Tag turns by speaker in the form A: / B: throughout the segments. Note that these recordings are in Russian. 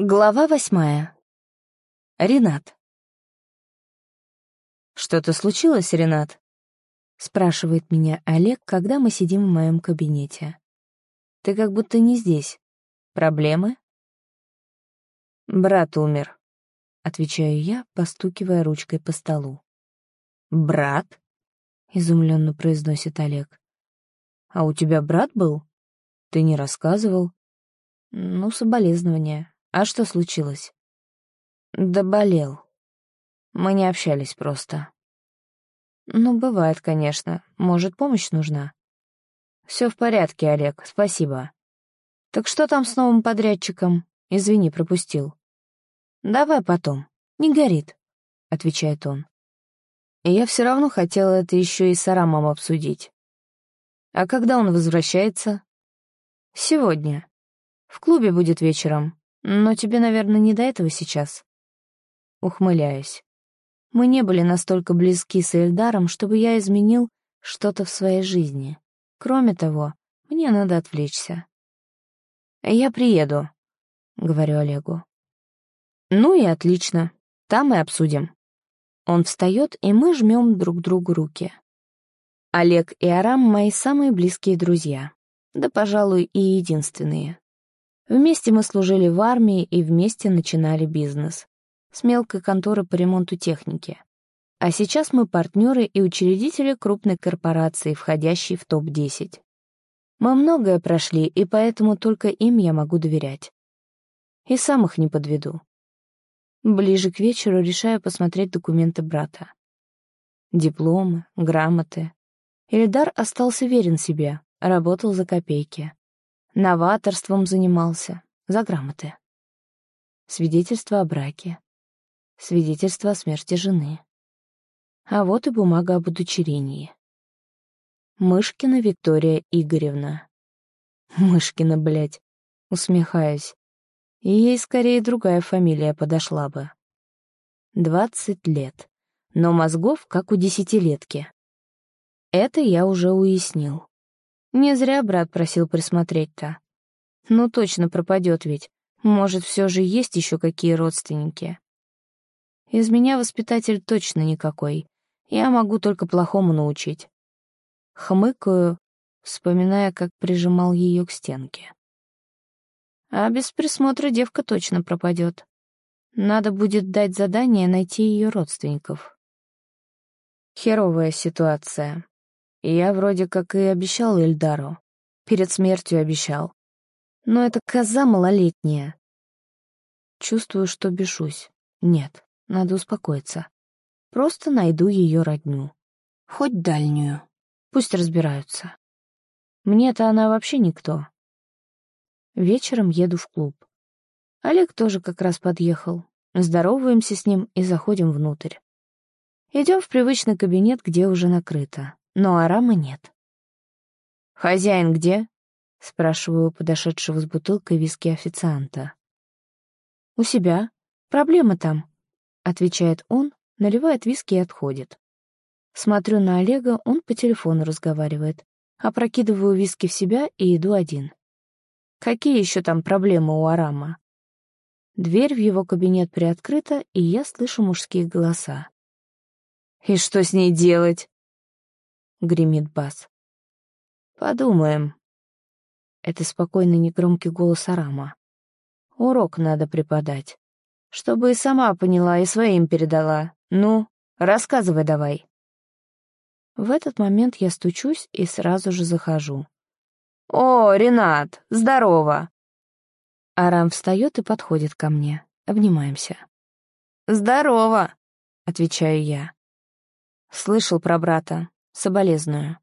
A: Глава восьмая. Ренат. «Что-то случилось, Ренат?» — спрашивает меня Олег, когда мы сидим в моем кабинете. «Ты как будто не здесь. Проблемы?» «Брат умер», — отвечаю я, постукивая ручкой по столу. «Брат?» — изумленно произносит Олег. «А у тебя брат был? Ты не рассказывал?» «Ну, соболезнования. А что случилось? Да болел. Мы не общались просто. Ну, бывает, конечно. Может, помощь нужна? Все в порядке, Олег, спасибо. Так что там с новым подрядчиком? Извини, пропустил. Давай потом. Не горит, отвечает он. Я все равно хотела это еще и с Арамом обсудить. А когда он возвращается? Сегодня. В клубе будет вечером. Но тебе, наверное, не до этого сейчас. Ухмыляюсь. Мы не были настолько близки с Эльдаром, чтобы я изменил что-то в своей жизни. Кроме того, мне надо отвлечься. «Я приеду», — говорю Олегу. «Ну и отлично. Там и обсудим». Он встает, и мы жмем друг другу руки. Олег и Арам — мои самые близкие друзья. Да, пожалуй, и единственные. Вместе мы служили в армии и вместе начинали бизнес. С мелкой конторы по ремонту техники. А сейчас мы партнеры и учредители крупной корпорации, входящей в топ-10. Мы многое прошли, и поэтому только им я могу доверять. И сам их не подведу. Ближе к вечеру решаю посмотреть документы брата. Дипломы, грамоты. Ильдар остался верен себе, работал за копейки новаторством занимался, за грамоты. Свидетельство о браке, свидетельство о смерти жены. А вот и бумага об удочерении. Мышкина Виктория Игоревна. Мышкина, блядь, усмехаюсь. Ей скорее другая фамилия подошла бы. Двадцать лет, но мозгов как у десятилетки. Это я уже уяснил. Не зря брат просил присмотреть-то. Ну точно пропадет ведь. Может, все же есть еще какие родственники. Из меня воспитатель точно никакой. Я могу только плохому научить. Хмыкаю, вспоминая, как прижимал ее к стенке. А без присмотра девка точно пропадет. Надо будет дать задание найти ее родственников. Херовая ситуация. Я вроде как и обещал Эльдару. Перед смертью обещал. Но это коза малолетняя. Чувствую, что бешусь. Нет, надо успокоиться. Просто найду ее родню. Хоть дальнюю. Пусть разбираются. Мне-то она вообще никто. Вечером еду в клуб. Олег тоже как раз подъехал. Здороваемся с ним и заходим внутрь. Идем в привычный кабинет, где уже накрыто но Арама нет. «Хозяин где?» — спрашиваю подошедшего с бутылкой виски официанта. «У себя. Проблема там», — отвечает он, наливает виски и отходит. Смотрю на Олега, он по телефону разговаривает. Опрокидываю виски в себя и иду один. Какие еще там проблемы у Арама? Дверь в его кабинет приоткрыта, и я слышу мужские голоса. «И что с ней делать?» — гремит бас. «Подумаем». Это спокойный негромкий голос Арама. «Урок надо преподать, чтобы и сама поняла, и своим передала. Ну, рассказывай давай». В этот момент я стучусь и сразу же захожу. «О, Ренат, здорово!» Арам встает и подходит ко мне. Обнимаемся. «Здорово!» — отвечаю я. Слышал про брата. Соболезную.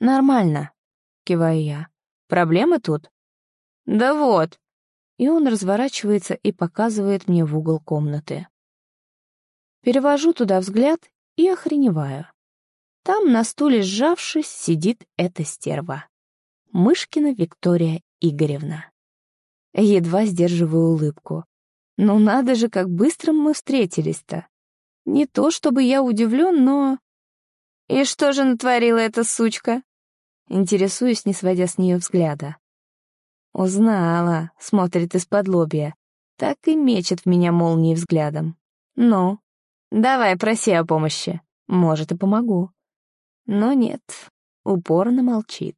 A: «Нормально», — киваю я. «Проблемы тут?» «Да вот». И он разворачивается и показывает мне в угол комнаты. Перевожу туда взгляд и охреневаю. Там, на стуле сжавшись, сидит эта стерва. Мышкина Виктория Игоревна. Едва сдерживаю улыбку. Ну надо же, как быстро мы встретились-то. Не то чтобы я удивлен, но «И что же натворила эта сучка?» Интересуюсь, не сводя с нее взгляда. «Узнала», — смотрит из-под лобья. так и мечет в меня молнией взглядом. «Ну, давай, проси о помощи. Может, и помогу». Но нет, упорно молчит.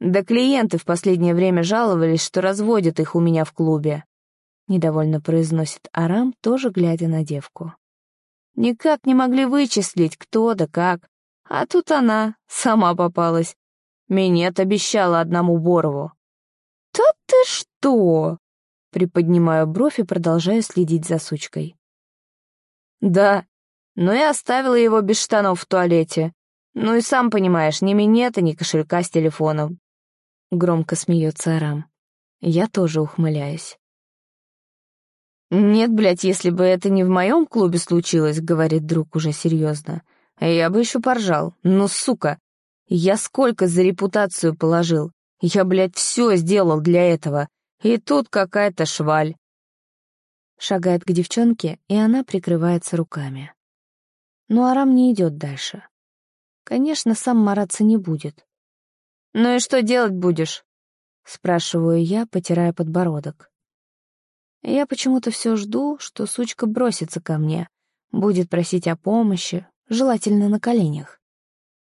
A: Да клиенты в последнее время жаловались, что разводят их у меня в клубе. Недовольно произносит Арам, тоже глядя на девку. Никак не могли вычислить, кто да как. А тут она сама попалась. Минет обещала одному Борову. «Да ты что?» Приподнимаю бровь и продолжаю следить за сучкой. «Да, но я оставила его без штанов в туалете. Ну и сам понимаешь, ни минета, ни кошелька с телефоном. Громко смеется Арам. Я тоже ухмыляюсь. «Нет, блядь, если бы это не в моем клубе случилось», — говорит друг уже серьезно, «я бы еще поржал. Но, сука, я сколько за репутацию положил. Я, блядь, все сделал для этого. И тут какая-то шваль». Шагает к девчонке, и она прикрывается руками. Но Арам не идет дальше. Конечно, сам мараться не будет. «Ну и что делать будешь?» — спрашиваю я, потирая подбородок. Я почему-то все жду, что сучка бросится ко мне, будет просить о помощи, желательно на коленях.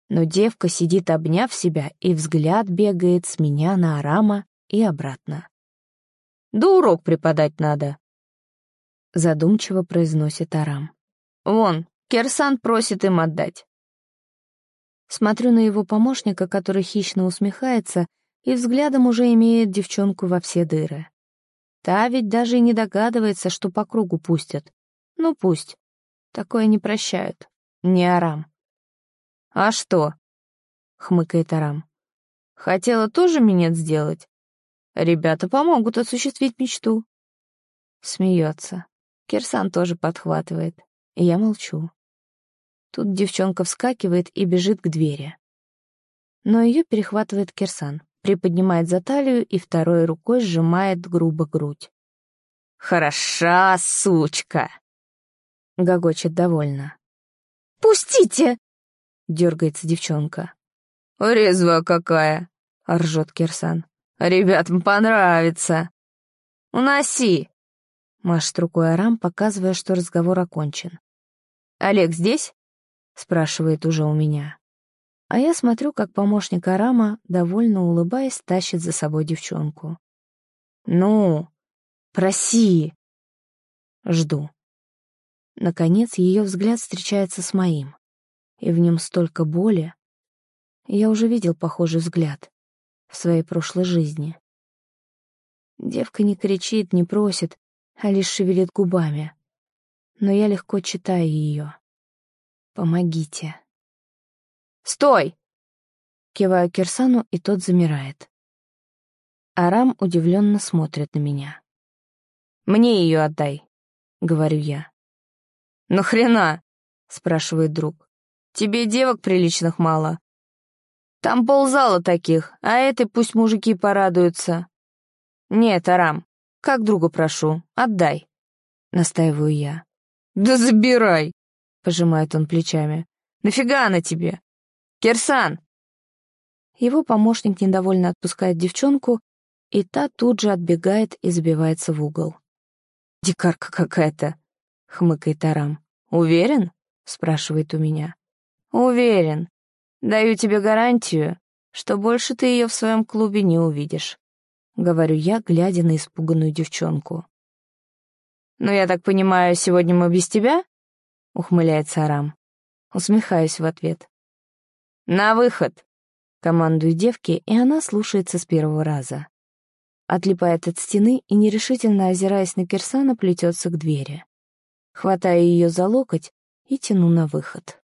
A: Но девка сидит, обняв себя, и взгляд бегает с меня на Арама и обратно. «Да урок преподать надо», — задумчиво произносит Арам. «Вон, Керсан просит им отдать. Смотрю на его помощника, который хищно усмехается и взглядом уже имеет девчонку во все дыры. Та ведь даже и не догадывается, что по кругу пустят. Ну пусть. Такое не прощают. Не Арам. «А что?» — хмыкает Арам. «Хотела тоже минет сделать? Ребята помогут осуществить мечту». Смеется. Кирсан тоже подхватывает. Я молчу. Тут девчонка вскакивает и бежит к двери. Но ее перехватывает Кирсан, приподнимает за талию и второй рукой сжимает грубо грудь. «Хороша, сучка!» — гогочет довольно. «Пустите!» — дергается девчонка. «Резвая какая!» — ржет Кирсан. «Ребятам понравится!» «Уноси!» — машет рукой Арам, показывая, что разговор окончен. «Олег здесь?» — спрашивает уже у меня. А я смотрю, как помощник Арама, довольно улыбаясь, тащит за собой девчонку. «Ну, проси!» Жду. Наконец, ее взгляд встречается с моим, и в нем столько боли. Я уже видел похожий взгляд в своей прошлой жизни. Девка не кричит, не просит, а лишь шевелит губами. Но я легко читаю ее. Помогите. Стой! Киваю Кирсану, и тот замирает. Арам удивленно смотрит на меня. «Мне ее отдай», — говорю я. «Ну хрена?» — спрашивает друг. «Тебе девок приличных мало. Там ползала таких, а этой пусть мужики порадуются». «Нет, Арам, как друга прошу, отдай», — настаиваю я. «Да забирай!» Пожимает он плечами. «Нафига она тебе? Кирсан!» Его помощник недовольно отпускает девчонку, и та тут же отбегает и забивается в угол. «Дикарка какая-то», — хмыкает Арам. «Уверен?» — спрашивает у меня. «Уверен. Даю тебе гарантию, что больше ты ее в своем клубе не увидишь», — говорю я, глядя на испуганную девчонку. «Ну, я так понимаю, сегодня мы без тебя?» — ухмыляется Арам. Усмехаюсь в ответ. «На выход!» — командую девке, и она слушается с первого раза. Отлипает от стены и, нерешительно озираясь на Кирсана, плетется к двери. Хватаю ее за локоть и тяну на выход.